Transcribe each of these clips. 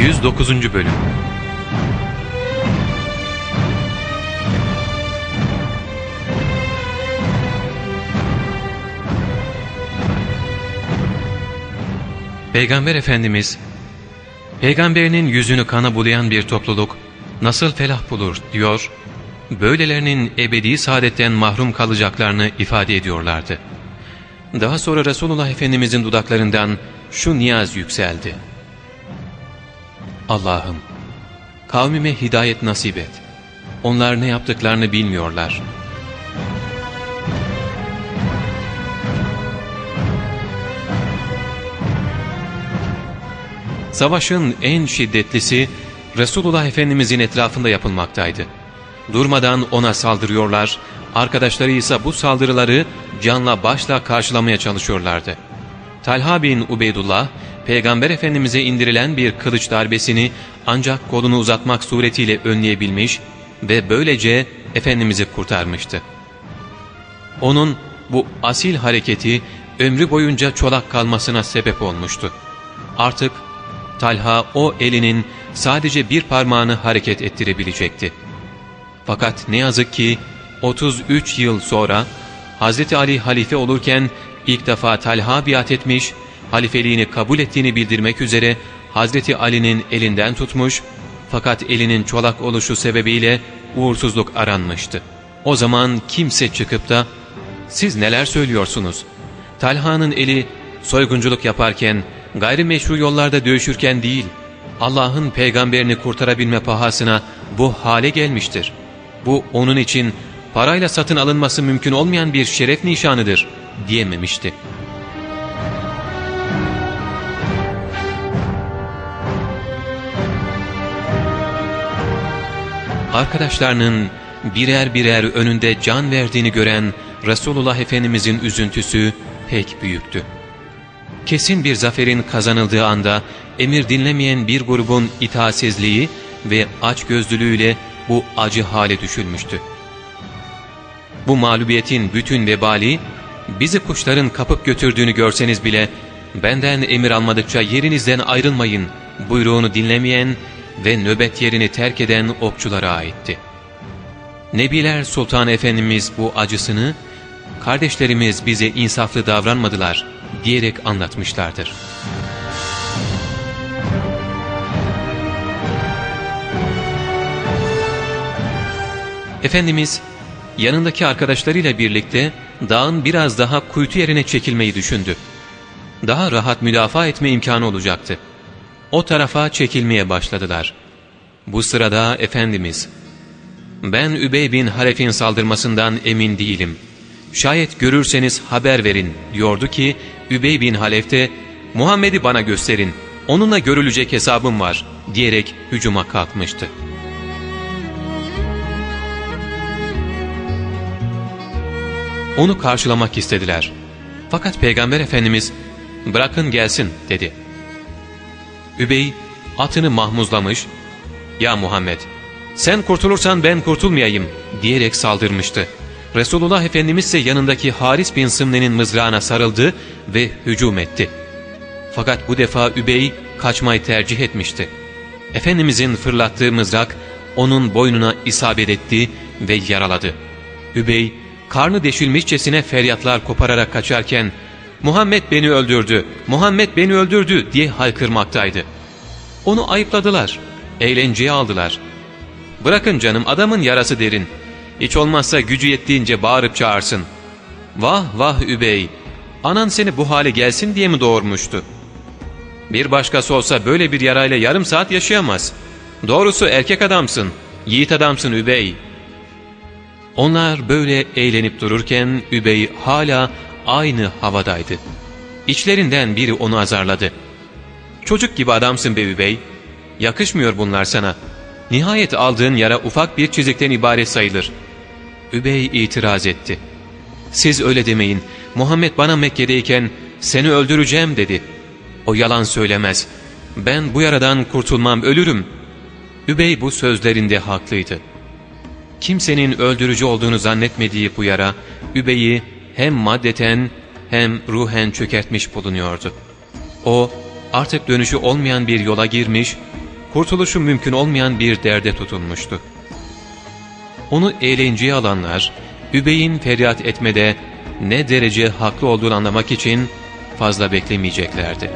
109. Bölüm Peygamber Efendimiz, Peygamberinin yüzünü kana bulayan bir topluluk nasıl felah bulur diyor, böylelerinin ebedi saadetten mahrum kalacaklarını ifade ediyorlardı. Daha sonra Resulullah Efendimizin dudaklarından şu niyaz yükseldi. Allah'ım, kavmime hidayet nasip et. Onlar ne yaptıklarını bilmiyorlar. Savaşın en şiddetlisi Resulullah Efendimizin etrafında yapılmaktaydı. Durmadan ona saldırıyorlar, arkadaşları ise bu saldırıları canla başla karşılamaya çalışıyorlardı. Talha bin Ubeydullah, Peygamber Efendimiz'e indirilen bir kılıç darbesini ancak kolunu uzatmak suretiyle önleyebilmiş ve böylece Efendimiz'i kurtarmıştı. Onun bu asil hareketi ömrü boyunca çolak kalmasına sebep olmuştu. Artık Talha o elinin sadece bir parmağını hareket ettirebilecekti. Fakat ne yazık ki 33 yıl sonra Hz. Ali halife olurken ilk defa Talha biat etmiş, halifeliğini kabul ettiğini bildirmek üzere Hz. Ali'nin elinden tutmuş fakat elinin çolak oluşu sebebiyle uğursuzluk aranmıştı. O zaman kimse çıkıp da ''Siz neler söylüyorsunuz? Talha'nın eli soygunculuk yaparken, gayrimeşru yollarda dövüşürken değil, Allah'ın peygamberini kurtarabilme pahasına bu hale gelmiştir. Bu onun için parayla satın alınması mümkün olmayan bir şeref nişanıdır diyememişti. Arkadaşlarının birer birer önünde can verdiğini gören Resulullah Efendimizin üzüntüsü pek büyüktü. Kesin bir zaferin kazanıldığı anda emir dinlemeyen bir grubun itaatsizliği ve açgözlülüğüyle bu acı hale düşülmüştü. Bu mağlubiyetin bütün vebali bizi kuşların kapıp götürdüğünü görseniz bile benden emir almadıkça yerinizden ayrılmayın buyruğunu dinlemeyen ve nöbet yerini terk eden okçulara aitti. Nebiler Sultan Efendimiz bu acısını kardeşlerimiz bize insaflı davranmadılar diyerek anlatmışlardır. Efendimiz yanındaki arkadaşlarıyla birlikte dağın biraz daha kuytu yerine çekilmeyi düşündü. Daha rahat müdafaa etme imkanı olacaktı. O tarafa çekilmeye başladılar. Bu sırada Efendimiz, ''Ben Übey bin Halef'in saldırmasından emin değilim. Şayet görürseniz haber verin.'' diyordu ki Übey bin Halef de ''Muhammed'i bana gösterin, onunla görülecek hesabım var.'' diyerek hücuma kalkmıştı. Onu karşılamak istediler. Fakat Peygamber Efendimiz bırakın gelsin dedi. Übey atını mahmuzlamış, ''Ya Muhammed, sen kurtulursan ben kurtulmayayım.'' diyerek saldırmıştı. Resulullah Efendimiz ise yanındaki Haris bin Sımne'nin mızrağına sarıldı ve hücum etti. Fakat bu defa Übey kaçmayı tercih etmişti. Efendimizin fırlattığı mızrak onun boynuna isabet etti ve yaraladı. Übey karnı deşilmişçesine feryatlar kopararak kaçarken ''Muhammed beni öldürdü, Muhammed beni öldürdü'' diye haykırmaktaydı. Onu ayıpladılar, eğlenceye aldılar. ''Bırakın canım adamın yarası derin. Hiç olmazsa gücü yettiğince bağırıp çağırsın. Vah vah Übey, anan seni bu hale gelsin diye mi doğurmuştu? Bir başkası olsa böyle bir yarayla yarım saat yaşayamaz. Doğrusu erkek adamsın, yiğit adamsın Übey.'' Onlar böyle eğlenip dururken Übey hala aynı havadaydı. İçlerinden biri onu azarladı. ''Çocuk gibi adamsın be Übey. Yakışmıyor bunlar sana. Nihayet aldığın yara ufak bir çizikten ibaret sayılır.'' Übey itiraz etti. ''Siz öyle demeyin. Muhammed bana Mekke'deyken seni öldüreceğim dedi. O yalan söylemez. Ben bu yaradan kurtulmam ölürüm.'' Übey bu sözlerinde haklıydı kimsenin öldürücü olduğunu zannetmediği bu yara, Übey'i hem maddeten hem ruhen çökertmiş bulunuyordu. O artık dönüşü olmayan bir yola girmiş, kurtuluşu mümkün olmayan bir derde tutulmuştu. Onu eğlenceye alanlar, Übey'in feryat etmede ne derece haklı olduğunu anlamak için fazla beklemeyeceklerdi.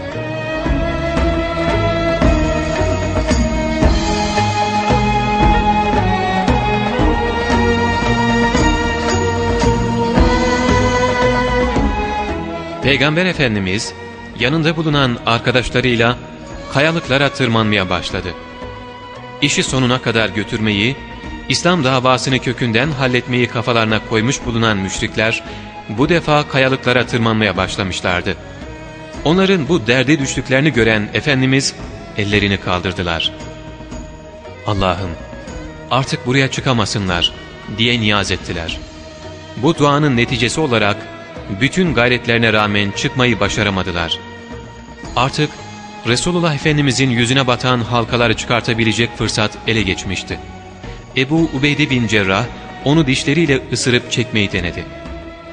Peygamber Efendimiz yanında bulunan arkadaşlarıyla kayalıklara tırmanmaya başladı. İşi sonuna kadar götürmeyi, İslam davasını kökünden halletmeyi kafalarına koymuş bulunan müşrikler bu defa kayalıklara tırmanmaya başlamışlardı. Onların bu derde düştüklerini gören Efendimiz ellerini kaldırdılar. Allah'ım artık buraya çıkamasınlar diye niyaz ettiler. Bu duanın neticesi olarak bütün gayretlerine rağmen çıkmayı başaramadılar. Artık Resulullah Efendimizin yüzüne batan halkaları çıkartabilecek fırsat ele geçmişti. Ebu Ubeyde bin Cerrah onu dişleriyle ısırıp çekmeyi denedi.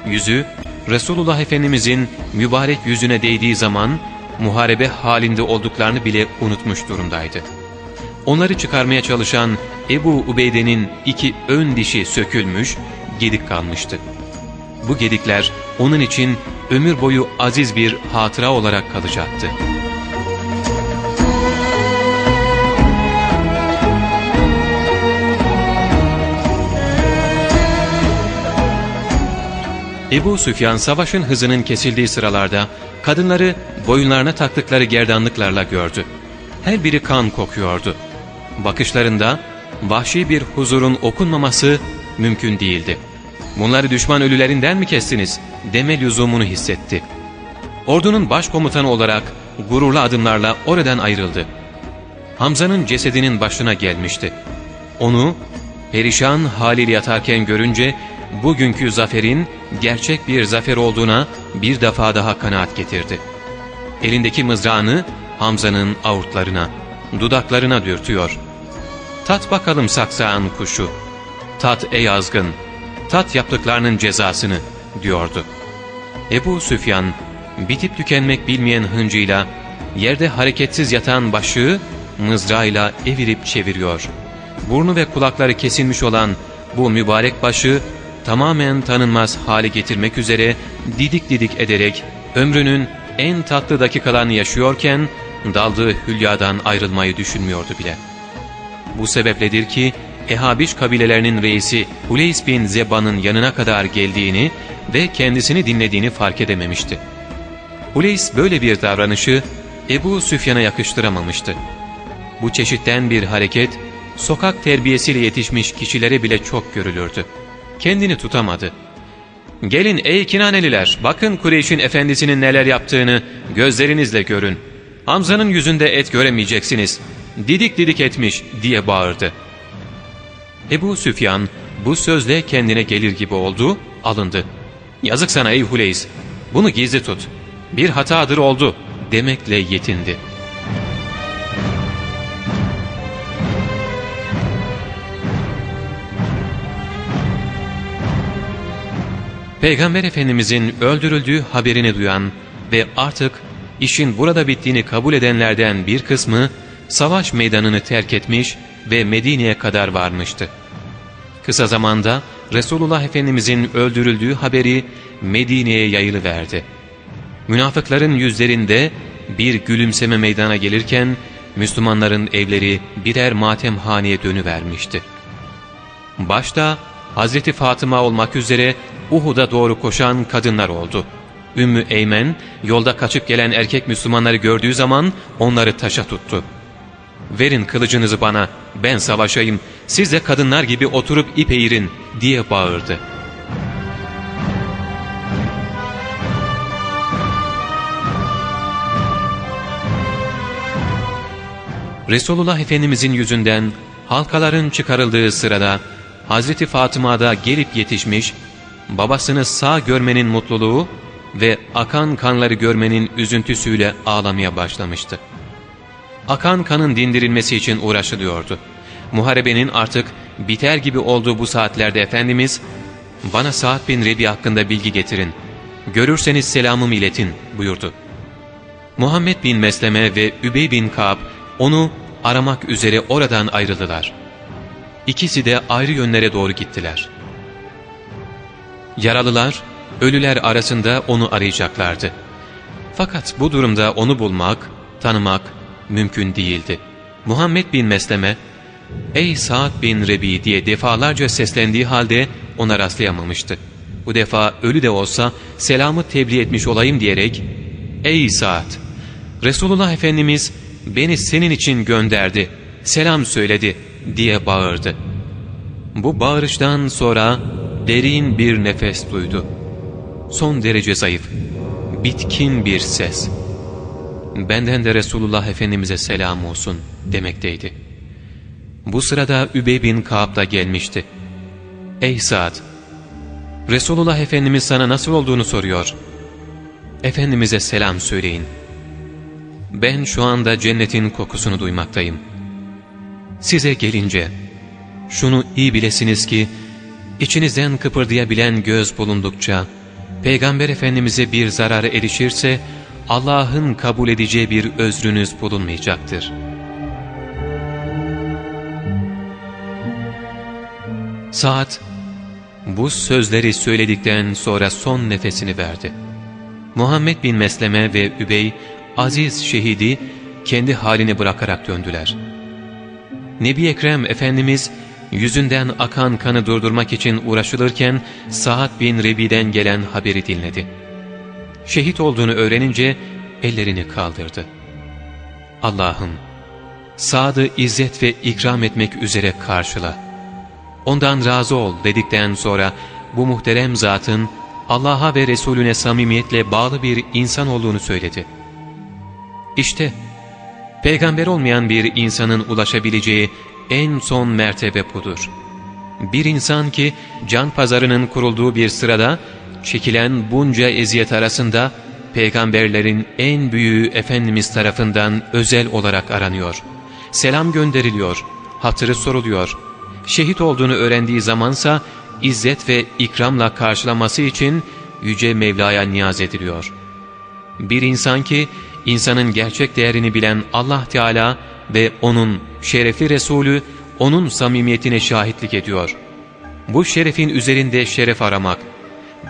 Yüzü Resulullah Efendimizin mübarek yüzüne değdiği zaman muharebe halinde olduklarını bile unutmuş durumdaydı. Onları çıkarmaya çalışan Ebu Ubeyde'nin iki ön dişi sökülmüş, gedik kalmıştı. Bu gedikler onun için ömür boyu aziz bir hatıra olarak kalacaktı. Ebu Süfyan savaşın hızının kesildiği sıralarda kadınları boyunlarına taktıkları gerdanlıklarla gördü. Her biri kan kokuyordu. Bakışlarında vahşi bir huzurun okunmaması mümkün değildi. Bunları düşman ölülerinden mi kestiniz deme lüzumunu hissetti. Ordunun başkomutanı olarak gururlu adımlarla oradan ayrıldı. Hamza'nın cesedinin başına gelmişti. Onu perişan haliyle yatarken görünce bugünkü zaferin gerçek bir zafer olduğuna bir defa daha kanaat getirdi. Elindeki mızrağını Hamza'nın avurtlarına, dudaklarına dürtüyor. ''Tat bakalım saksağın kuşu, tat ey azgın, tat yaptıklarının cezasını.'' diyordu. Ebu Süfyan bitip tükenmek bilmeyen hıncıyla yerde hareketsiz yatan başığı mızrağıyla evirip çeviriyor. Burnu ve kulakları kesilmiş olan bu mübarek başı tamamen tanınmaz hale getirmek üzere didik didik ederek ömrünün en tatlı dakikalarını yaşıyorken daldığı hülyadan ayrılmayı düşünmüyordu bile. Bu sebepledir ki Ehabiş kabilelerinin reisi Huleys bin Zeba'nın yanına kadar geldiğini ve kendisini dinlediğini fark edememişti. Huleys böyle bir davranışı Ebu Süfyan'a yakıştıramamıştı. Bu çeşitten bir hareket sokak terbiyesiyle yetişmiş kişilere bile çok görülürdü kendini tutamadı. ''Gelin ey Kinaneliler, bakın Kureyş'in efendisinin neler yaptığını gözlerinizle görün. Hamza'nın yüzünde et göremeyeceksiniz. Didik didik etmiş.'' diye bağırdı. Ebu Süfyan bu sözle kendine gelir gibi oldu, alındı. ''Yazık sana ey Huleys, bunu gizli tut. Bir hatadır oldu.'' demekle yetindi.'' Peygamber Efendimizin öldürüldüğü haberini duyan ve artık işin burada bittiğini kabul edenlerden bir kısmı savaş meydanını terk etmiş ve Medine'ye kadar varmıştı. Kısa zamanda Resulullah Efendimizin öldürüldüğü haberi Medine'ye yayılıverdi. Münafıkların yüzlerinde bir gülümseme meydana gelirken Müslümanların evleri birer matemhaneye dönüvermişti. Başta Hazreti Fatıma olmak üzere Uhud'a doğru koşan kadınlar oldu. Ümmü Eymen yolda kaçıp gelen erkek Müslümanları gördüğü zaman onları taşa tuttu. ''Verin kılıcınızı bana, ben savaşayım, siz de kadınlar gibi oturup ip eğirin.'' diye bağırdı. Resulullah Efendimizin yüzünden halkaların çıkarıldığı sırada Hazreti Fatıma'da gelip yetişmiş babasını sağ görmenin mutluluğu ve akan kanları görmenin üzüntüsüyle ağlamaya başlamıştı. Akan kanın dindirilmesi için uğraşılıyordu. Muharebenin artık biter gibi olduğu bu saatlerde Efendimiz, ''Bana Sa'd bin Rebi hakkında bilgi getirin, görürseniz selamımı iletin.'' buyurdu. Muhammed bin Mesleme ve Übey bin Ka'b onu aramak üzere oradan ayrıldılar. İkisi de ayrı yönlere doğru gittiler. Yaralılar, ölüler arasında onu arayacaklardı. Fakat bu durumda onu bulmak, tanımak mümkün değildi. Muhammed bin Mesleme, ''Ey Sa'd bin Rebi'' diye defalarca seslendiği halde ona rastlayamamıştı. Bu defa ölü de olsa selamı tebliğ etmiş olayım diyerek, ''Ey Sa'd, Resulullah Efendimiz beni senin için gönderdi, selam söyledi.'' diye bağırdı. Bu bağırıştan sonra derin bir nefes duydu. Son derece zayıf, bitkin bir ses. ''Benden de Resulullah Efendimiz'e selam olsun.'' demekteydi. Bu sırada Übey bin Kaab da gelmişti. ''Ey Sa'd, Resulullah Efendimiz sana nasıl olduğunu soruyor. Efendimiz'e selam söyleyin. Ben şu anda cennetin kokusunu duymaktayım. Size gelince, şunu iyi bilesiniz ki, içinizden kıpırdayabilen göz bulundukça, Peygamber Efendimiz'e bir zararı erişirse, Allah'ın kabul edeceği bir özrünüz bulunmayacaktır. Saat bu sözleri söyledikten sonra son nefesini verdi. Muhammed bin Mesleme ve Übey, aziz şehidi kendi halini bırakarak döndüler. Nebi Ekrem Efendimiz yüzünden akan kanı durdurmak için uğraşılırken Sa'd bin Rebi'den gelen haberi dinledi. Şehit olduğunu öğrenince ellerini kaldırdı. Allah'ım, Sa'd'ı izzet ve ikram etmek üzere karşıla.'' ondan razı ol dedikten sonra bu muhterem zatın Allah'a ve Resulüne samimiyetle bağlı bir insan olduğunu söyledi. İşte peygamber olmayan bir insanın ulaşabileceği en son mertebe budur. Bir insan ki can pazarının kurulduğu bir sırada çekilen bunca eziyet arasında peygamberlerin en büyüğü Efendimiz tarafından özel olarak aranıyor. Selam gönderiliyor, hatırı soruluyor, şehit olduğunu öğrendiği zamansa izzet ve ikramla karşılaması için Yüce Mevla'ya niyaz ediliyor. Bir insan ki insanın gerçek değerini bilen Allah Teala ve O'nun şerefli Resulü O'nun samimiyetine şahitlik ediyor. Bu şerefin üzerinde şeref aramak,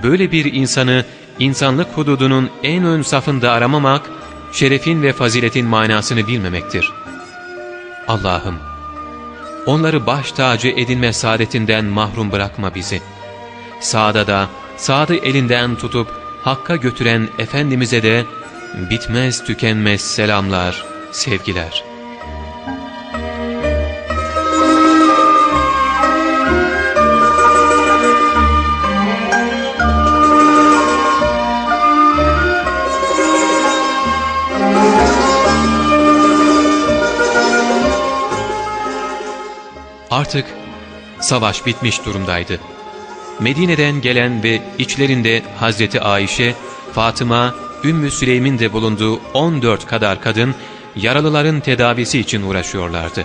böyle bir insanı insanlık hududunun en ön safında aramamak, şerefin ve faziletin manasını bilmemektir. Allah'ım! Onları baş tacı edinme saadetinden mahrum bırakma bizi. Sağda da, sağdı elinden tutup Hakk'a götüren Efendimiz'e de bitmez tükenmez selamlar, sevgiler.'' Artık savaş bitmiş durumdaydı. Medine'den gelen ve içlerinde Hazreti Ayşe, Fatıma, Ümmü Süleym'in de bulunduğu 14 kadar kadın yaralıların tedavisi için uğraşıyorlardı.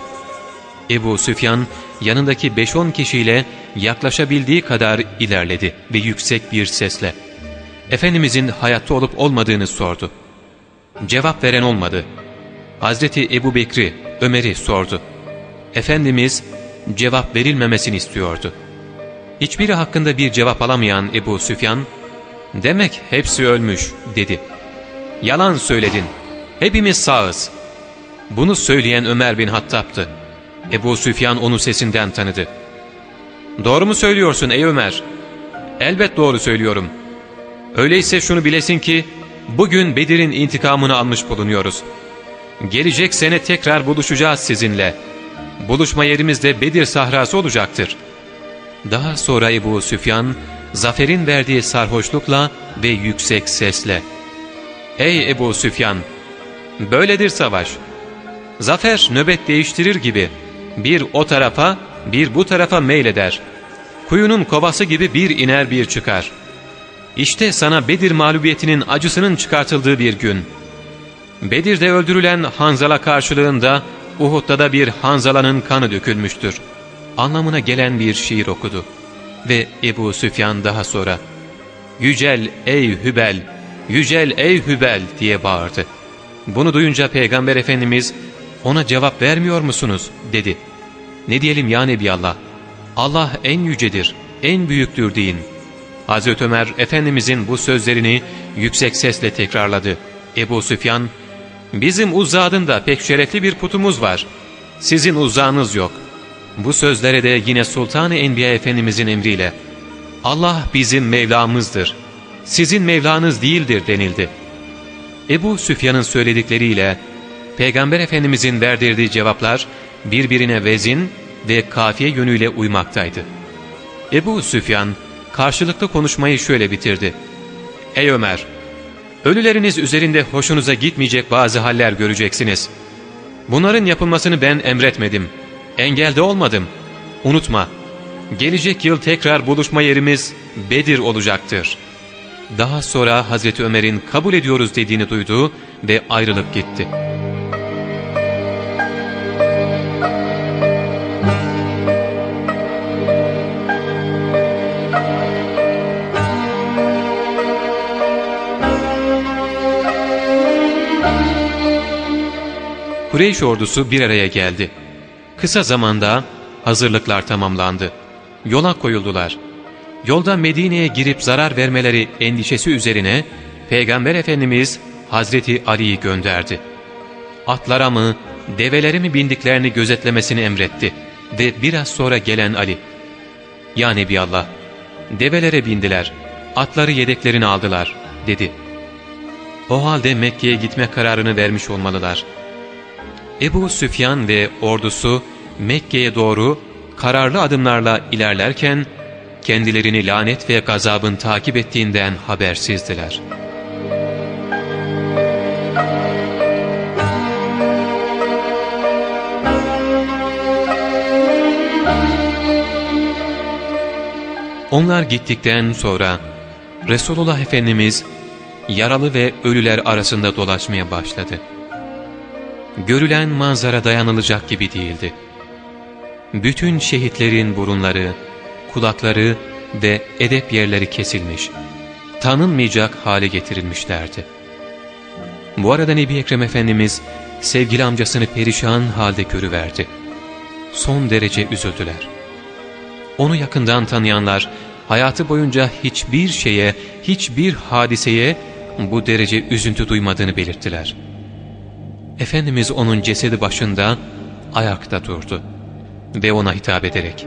Ebu Süfyan yanındaki 5-10 kişiyle yaklaşabildiği kadar ilerledi ve yüksek bir sesle Efendimizin hayatta olup olmadığını sordu. Cevap veren olmadı. Hazreti Ebu Bekri, Ömer'i sordu. Efendimiz cevap verilmemesini istiyordu. Hiçbiri hakkında bir cevap alamayan Ebu Süfyan, ''Demek hepsi ölmüş.'' dedi. ''Yalan söyledin. Hepimiz sağız.'' Bunu söyleyen Ömer bin Hattab'tı. Ebu Süfyan onu sesinden tanıdı. ''Doğru mu söylüyorsun ey Ömer?'' ''Elbet doğru söylüyorum. Öyleyse şunu bilesin ki, bugün Bedir'in intikamını almış bulunuyoruz. Gelecek sene tekrar buluşacağız sizinle.'' Buluşma yerimiz de Bedir sahrası olacaktır. Daha sonra Ebu Süfyan, zaferin verdiği sarhoşlukla ve yüksek sesle, ''Ey Ebu Süfyan, böyledir savaş. Zafer nöbet değiştirir gibi bir o tarafa bir bu tarafa meyleder. Kuyunun kovası gibi bir iner bir çıkar. İşte sana Bedir mağlubiyetinin acısının çıkartıldığı bir gün. Bedir'de öldürülen Hanzala karşılığında Uhud'da da bir Hanzala'nın kanı dökülmüştür. Anlamına gelen bir şiir okudu. Ve Ebu Süfyan daha sonra Yücel ey Hübel, yücel ey Hübel diye bağırdı. Bunu duyunca Peygamber Efendimiz ona cevap vermiyor musunuz? dedi. Ne diyelim ya Nebiallah? Allah en yücedir, en büyüktür deyin. Hazreti Ömer Efendimizin bu sözlerini yüksek sesle tekrarladı. Ebu Süfyan, bizim Uzza'nın da pek şerefli bir putumuz var. Sizin Uzza'nız yok. Bu sözlere de yine Sultan-ı Enbiya Efendimizin emriyle, Allah bizim Mevlamızdır, sizin Mevlanız değildir denildi. Ebu Süfyan'ın söyledikleriyle Peygamber Efendimizin verdirdiği cevaplar birbirine vezin ve kafiye yönüyle uymaktaydı. Ebu Süfyan karşılıklı konuşmayı şöyle bitirdi. Ey Ömer! Ölüleriniz üzerinde hoşunuza gitmeyecek bazı haller göreceksiniz. Bunların yapılmasını ben emretmedim. Engelde olmadım. Unutma, gelecek yıl tekrar buluşma yerimiz Bedir olacaktır. Daha sonra Hazreti Ömer'in kabul ediyoruz dediğini duydu ve ayrılıp gitti.'' Kureyş ordusu bir araya geldi. Kısa zamanda hazırlıklar tamamlandı. Yola koyuldular. Yolda Medine'ye girip zarar vermeleri endişesi üzerine Peygamber Efendimiz Hazreti Ali'yi gönderdi. Atlara mı, develere mi bindiklerini gözetlemesini emretti ve biraz sonra gelen Ali, ''Ya Nebiallah, develere bindiler, atları yedeklerini aldılar.'' dedi. O halde Mekke'ye gitme kararını vermiş olmalılar.'' Ebu Süfyan ve ordusu Mekke'ye doğru kararlı adımlarla ilerlerken kendilerini lanet ve gazabın takip ettiğinden habersizdiler. Onlar gittikten sonra Resulullah Efendimiz yaralı ve ölüler arasında dolaşmaya başladı görülen manzara dayanılacak gibi değildi. Bütün şehitlerin burunları, kulakları ve edep yerleri kesilmiş, tanınmayacak hale getirilmişlerdi. Bu arada Nebi Ekrem Efendimiz sevgili amcasını perişan halde görüverdi. Son derece üzüldüler. Onu yakından tanıyanlar hayatı boyunca hiçbir şeye, hiçbir hadiseye bu derece üzüntü duymadığını belirttiler.'' Efendimiz onun cesedi başında ayakta durdu ve ona hitap ederek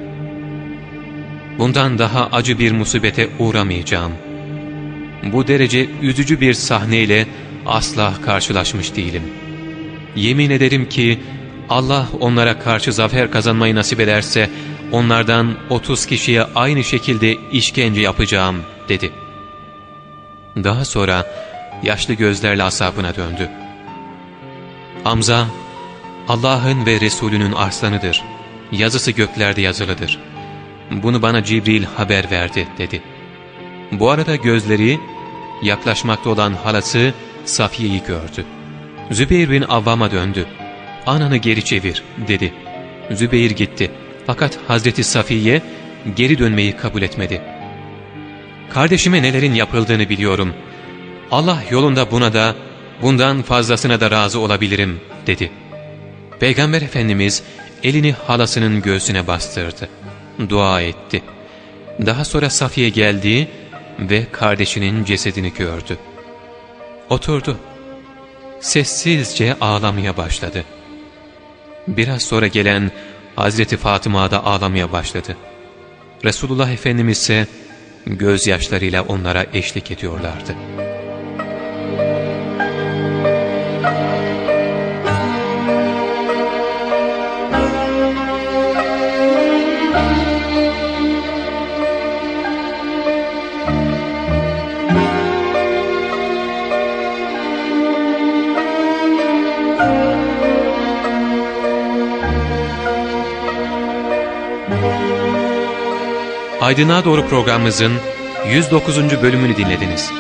''Bundan daha acı bir musibete uğramayacağım. Bu derece üzücü bir sahneyle asla karşılaşmış değilim. Yemin ederim ki Allah onlara karşı zafer kazanmayı nasip ederse onlardan 30 kişiye aynı şekilde işkence yapacağım.'' dedi. Daha sonra yaşlı gözlerle asabına döndü. Hamza, Allah'ın ve Resulünün arslanıdır. Yazısı göklerde yazılıdır. Bunu bana Cibril haber verdi dedi. Bu arada gözleri yaklaşmakta olan halası Safiye'yi gördü. Zübeyir bin Avvam'a döndü. Ananı geri çevir dedi. Zübeyir gitti. Fakat Hazreti Safiye geri dönmeyi kabul etmedi. Kardeşime nelerin yapıldığını biliyorum. Allah yolunda buna da bundan fazlasına da razı olabilirim dedi. Peygamber Efendimiz elini halasının göğsüne bastırdı. Dua etti. Daha sonra Safiye geldi ve kardeşinin cesedini gördü. Oturdu. Sessizce ağlamaya başladı. Biraz sonra gelen Hazreti Fatıma da ağlamaya başladı. Resulullah Efendimiz ise gözyaşlarıyla onlara eşlik ediyorlardı. Aydınlığa Doğru programımızın 109. bölümünü dinlediniz.